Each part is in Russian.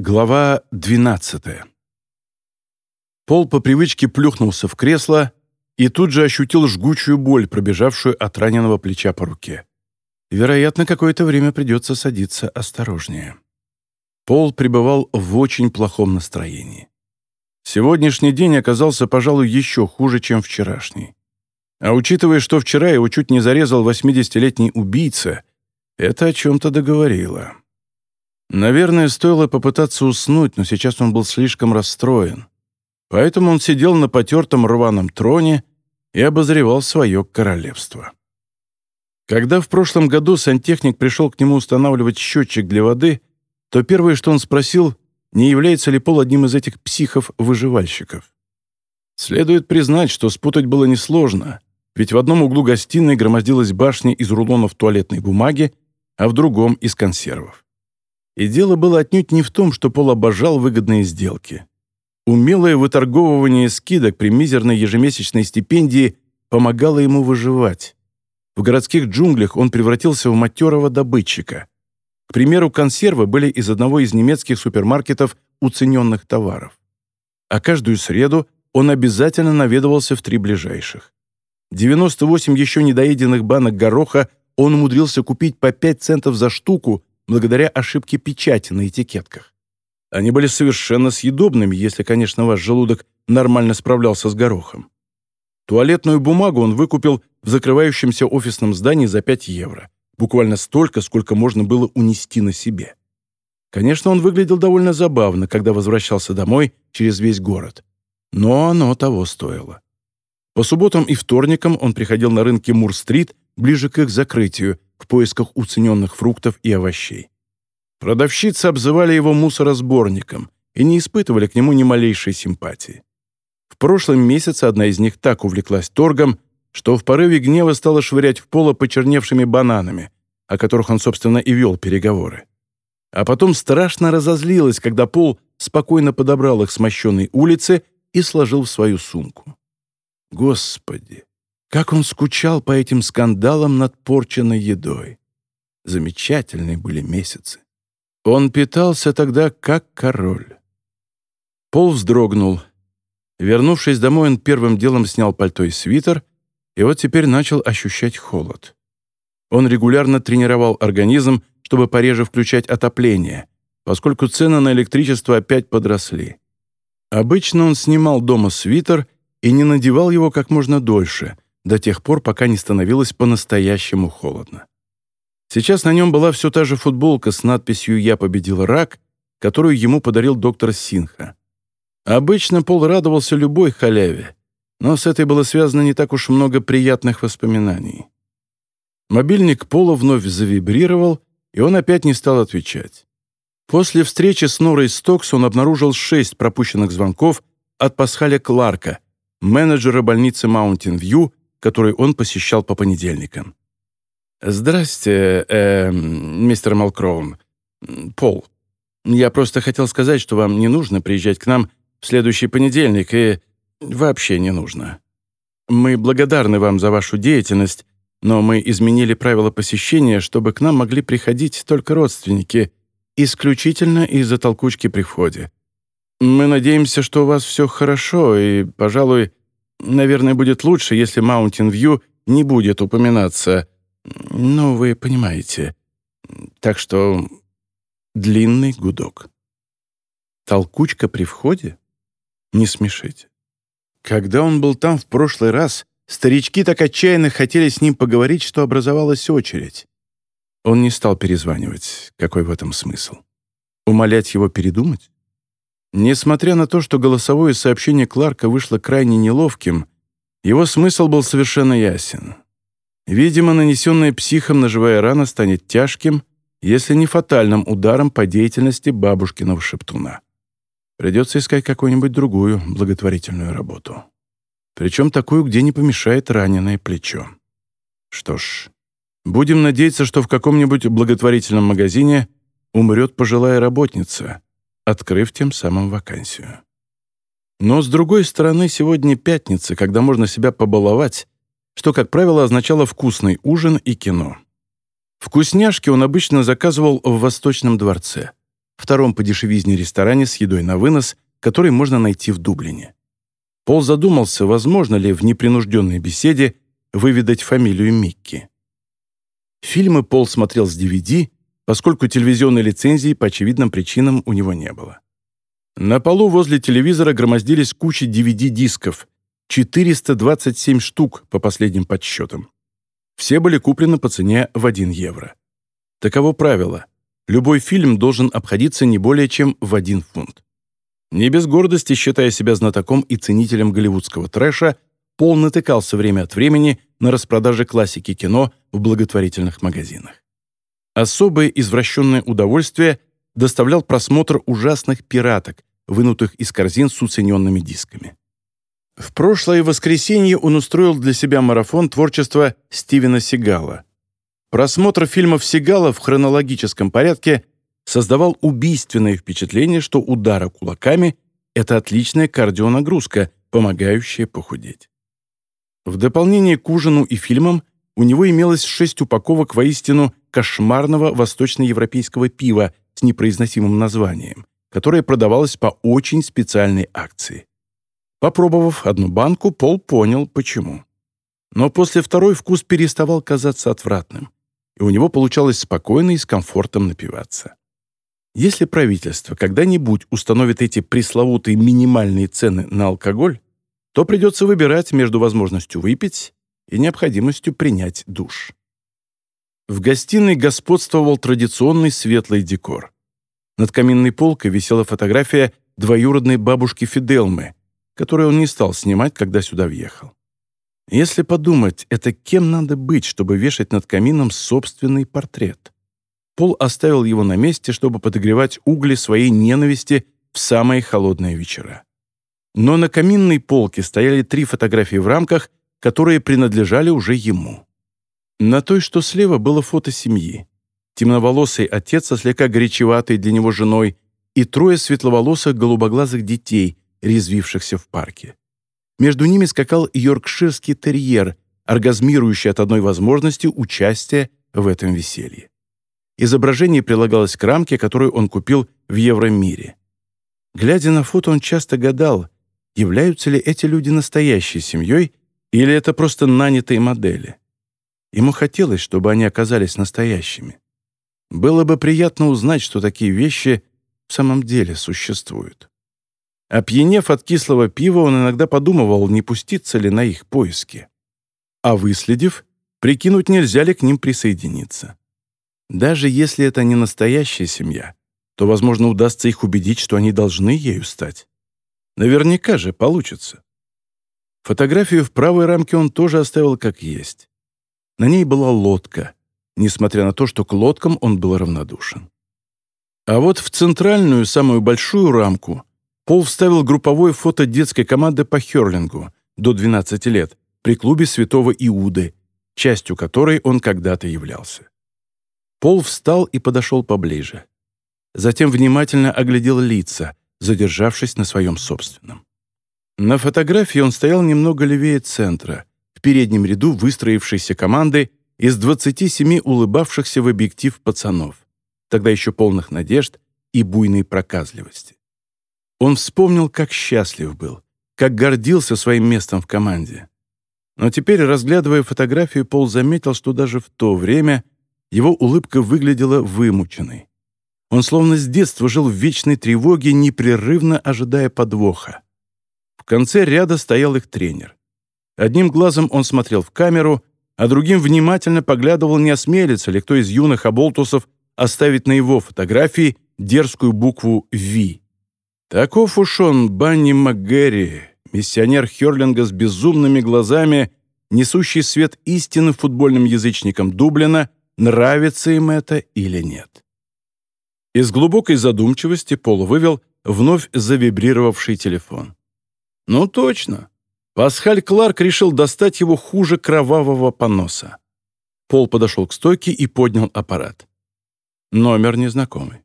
Глава 12 Пол по привычке плюхнулся в кресло и тут же ощутил жгучую боль, пробежавшую от раненого плеча по руке. Вероятно, какое-то время придется садиться осторожнее. Пол пребывал в очень плохом настроении. Сегодняшний день оказался, пожалуй, еще хуже, чем вчерашний. А учитывая, что вчера его чуть не зарезал 80-летний убийца, это о чем-то договорило. Наверное, стоило попытаться уснуть, но сейчас он был слишком расстроен. Поэтому он сидел на потертом рваном троне и обозревал свое королевство. Когда в прошлом году сантехник пришел к нему устанавливать счетчик для воды, то первое, что он спросил, не является ли Пол одним из этих психов-выживальщиков. Следует признать, что спутать было несложно, ведь в одном углу гостиной громоздилась башня из рулонов туалетной бумаги, а в другом — из консервов. И дело было отнюдь не в том, что Пол обожал выгодные сделки. Умелое выторговывание скидок при мизерной ежемесячной стипендии помогало ему выживать. В городских джунглях он превратился в матерого добытчика. К примеру, консервы были из одного из немецких супермаркетов уцененных товаров. А каждую среду он обязательно наведывался в три ближайших. 98 еще недоеденных банок гороха он умудрился купить по 5 центов за штуку благодаря ошибке печати на этикетках. Они были совершенно съедобными, если, конечно, ваш желудок нормально справлялся с горохом. Туалетную бумагу он выкупил в закрывающемся офисном здании за 5 евро. Буквально столько, сколько можно было унести на себе. Конечно, он выглядел довольно забавно, когда возвращался домой через весь город. Но оно того стоило. По субботам и вторникам он приходил на рынки Мур-стрит ближе к их закрытию, в поисках уцененных фруктов и овощей. Продавщицы обзывали его мусоросборником и не испытывали к нему ни малейшей симпатии. В прошлом месяце одна из них так увлеклась торгом, что в порыве гнева стала швырять в поло почерневшими бананами, о которых он, собственно, и вел переговоры. А потом страшно разозлилась, когда Пол спокойно подобрал их с мощенной улицы и сложил в свою сумку. Господи, как он скучал по этим скандалам над порченной едой. Замечательные были месяцы. Он питался тогда как король. Пол вздрогнул. Вернувшись домой, он первым делом снял пальто и свитер, и вот теперь начал ощущать холод. Он регулярно тренировал организм, чтобы пореже включать отопление, поскольку цены на электричество опять подросли. Обычно он снимал дома свитер и не надевал его как можно дольше — до тех пор, пока не становилось по-настоящему холодно. Сейчас на нем была все та же футболка с надписью «Я победил рак», которую ему подарил доктор Синха. Обычно Пол радовался любой халяве, но с этой было связано не так уж много приятных воспоминаний. Мобильник Пола вновь завибрировал, и он опять не стал отвечать. После встречи с Норой Стокс он обнаружил шесть пропущенных звонков от Пасхаля Кларка, менеджера больницы View, который он посещал по понедельникам. «Здрасте, э, мистер Малкроун. Пол. Я просто хотел сказать, что вам не нужно приезжать к нам в следующий понедельник, и вообще не нужно. Мы благодарны вам за вашу деятельность, но мы изменили правила посещения, чтобы к нам могли приходить только родственники, исключительно из-за толкучки при входе. Мы надеемся, что у вас все хорошо, и, пожалуй, Наверное, будет лучше, если Mountain View не будет упоминаться. Ну, вы понимаете. Так что длинный гудок. Толкучка при входе? Не смешите. Когда он был там в прошлый раз, старички так отчаянно хотели с ним поговорить, что образовалась очередь. Он не стал перезванивать. Какой в этом смысл? Умолять его передумать? Несмотря на то, что голосовое сообщение Кларка вышло крайне неловким, его смысл был совершенно ясен. Видимо, нанесенная психом ножевая рана станет тяжким, если не фатальным ударом по деятельности бабушкиного шептуна. Придется искать какую-нибудь другую благотворительную работу. Причем такую, где не помешает раненое плечо. Что ж, будем надеяться, что в каком-нибудь благотворительном магазине умрет пожилая работница — открыв тем самым вакансию. Но, с другой стороны, сегодня пятница, когда можно себя побаловать, что, как правило, означало вкусный ужин и кино. Вкусняшки он обычно заказывал в Восточном дворце. втором по дешевизне ресторане с едой на вынос, который можно найти в Дублине. Пол задумался, возможно ли в непринужденной беседе выведать фамилию Микки. Фильмы Пол смотрел с DVD, поскольку телевизионной лицензии по очевидным причинам у него не было. На полу возле телевизора громоздились кучи DVD-дисков, 427 штук по последним подсчетам. Все были куплены по цене в 1 евро. Таково правило. Любой фильм должен обходиться не более чем в 1 фунт. Не без гордости, считая себя знатоком и ценителем голливудского трэша, Пол натыкался время от времени на распродаже классики кино в благотворительных магазинах. Особое извращенное удовольствие доставлял просмотр ужасных пираток, вынутых из корзин с уцененными дисками. В прошлое воскресенье он устроил для себя марафон творчества Стивена Сигала. Просмотр фильмов Сигала в хронологическом порядке создавал убийственное впечатление, что удары кулаками — это отличная кардионагрузка, помогающая похудеть. В дополнение к ужину и фильмам у него имелось шесть упаковок воистину кошмарного восточноевропейского пива с непроизносимым названием, которое продавалось по очень специальной акции. Попробовав одну банку, Пол понял, почему. Но после второй вкус переставал казаться отвратным, и у него получалось спокойно и с комфортом напиваться. Если правительство когда-нибудь установит эти пресловутые минимальные цены на алкоголь, то придется выбирать между возможностью выпить и необходимостью принять душ. В гостиной господствовал традиционный светлый декор. Над каминной полкой висела фотография двоюродной бабушки Фиделмы, которую он не стал снимать, когда сюда въехал. Если подумать, это кем надо быть, чтобы вешать над камином собственный портрет? Пол оставил его на месте, чтобы подогревать угли своей ненависти в самые холодные вечера. Но на каминной полке стояли три фотографии в рамках, которые принадлежали уже ему. На той, что слева, было фото семьи. Темноволосый отец со слегка горячеватой для него женой и трое светловолосых голубоглазых детей, резвившихся в парке. Между ними скакал йоркширский терьер, оргазмирующий от одной возможности участия в этом веселье. Изображение прилагалось к рамке, которую он купил в Евромире. Глядя на фото, он часто гадал, являются ли эти люди настоящей семьей или это просто нанятые модели. Ему хотелось, чтобы они оказались настоящими. Было бы приятно узнать, что такие вещи в самом деле существуют. Опьянев от кислого пива, он иногда подумывал, не пуститься ли на их поиски. А выследив, прикинуть, нельзя ли к ним присоединиться. Даже если это не настоящая семья, то, возможно, удастся их убедить, что они должны ею стать. Наверняка же получится. Фотографию в правой рамке он тоже оставил как есть. На ней была лодка, несмотря на то, что к лодкам он был равнодушен. А вот в центральную, самую большую рамку Пол вставил групповое фото детской команды по херлингу до 12 лет при клубе Святого Иуды, частью которой он когда-то являлся. Пол встал и подошел поближе. Затем внимательно оглядел лица, задержавшись на своем собственном. На фотографии он стоял немного левее центра, в переднем ряду выстроившейся команды из 27 улыбавшихся в объектив пацанов, тогда еще полных надежд и буйной проказливости. Он вспомнил, как счастлив был, как гордился своим местом в команде. Но теперь, разглядывая фотографию, Пол заметил, что даже в то время его улыбка выглядела вымученной. Он словно с детства жил в вечной тревоге, непрерывно ожидая подвоха. Конце ряда стоял их тренер. Одним глазом он смотрел в камеру, а другим внимательно поглядывал, не осмелится ли кто из юных оболтусов оставить на его фотографии дерзкую букву «Ви». Таков уж он, Банни МакГерри, миссионер Хёрлинга с безумными глазами, несущий свет истины футбольным язычникам Дублина, нравится им это или нет. Из глубокой задумчивости Пол вывел вновь завибрировавший телефон. Ну точно. Пасхаль Кларк решил достать его хуже кровавого поноса. Пол подошел к стойке и поднял аппарат. Номер незнакомый.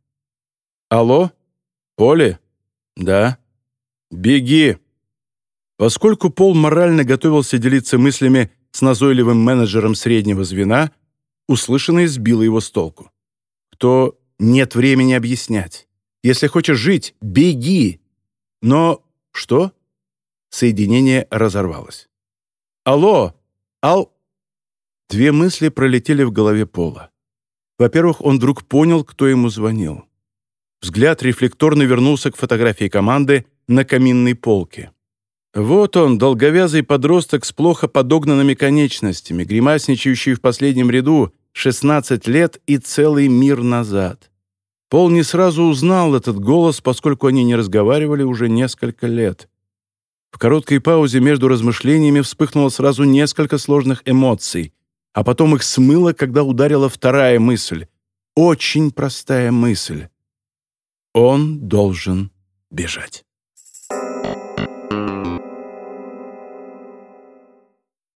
«Алло? Поле?» «Да». «Беги!» Поскольку Пол морально готовился делиться мыслями с назойливым менеджером среднего звена, услышанное сбило его с толку. «Кто нет времени объяснять. Если хочешь жить, беги. Но что? Соединение разорвалось. Алло! Ал... Две мысли пролетели в голове Пола. Во-первых, он вдруг понял, кто ему звонил. Взгляд рефлекторно вернулся к фотографии команды на каминной полке. Вот он, долговязый подросток с плохо подогнанными конечностями, гримасничающий в последнем ряду 16 лет и целый мир назад. Пол не сразу узнал этот голос, поскольку они не разговаривали уже несколько лет. В короткой паузе между размышлениями вспыхнуло сразу несколько сложных эмоций, а потом их смыло, когда ударила вторая мысль. Очень простая мысль. Он должен бежать.